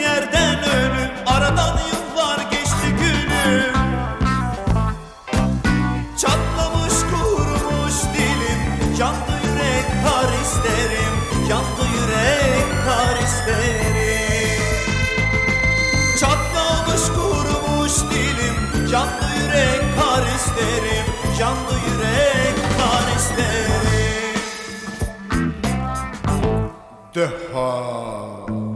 Yerden ölüm Aradan yıllar geçti gülüm Çatlamış kurumuş dilim Yandı yürek kar isterim Yandı yürek kar isterim. Çatlamış kurumuş dilim Yandı yürek kar isterim Yandı yürek kar isterim. Deha.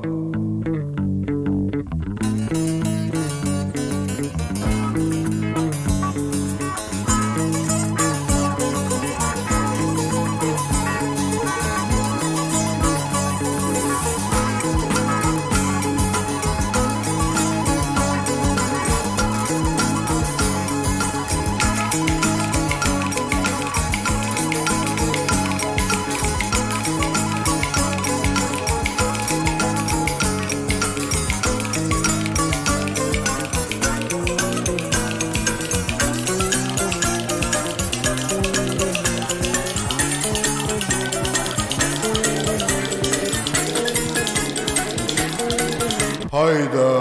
Hayda.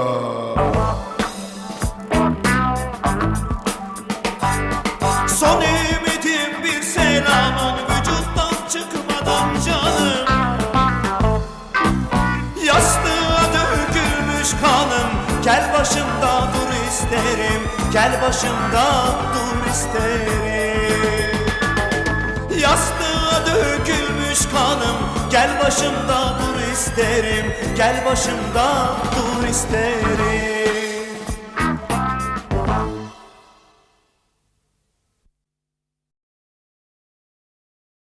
Son ümidim bir selamın vücuttan çıkmadan canım. Yastığa dökülmüş kanım. Gel başımda dur isterim. Gel başımda dur isterim. Yastığa dökülmüş kanım. Gel başımda dur isterim. Gel başımda dur isterim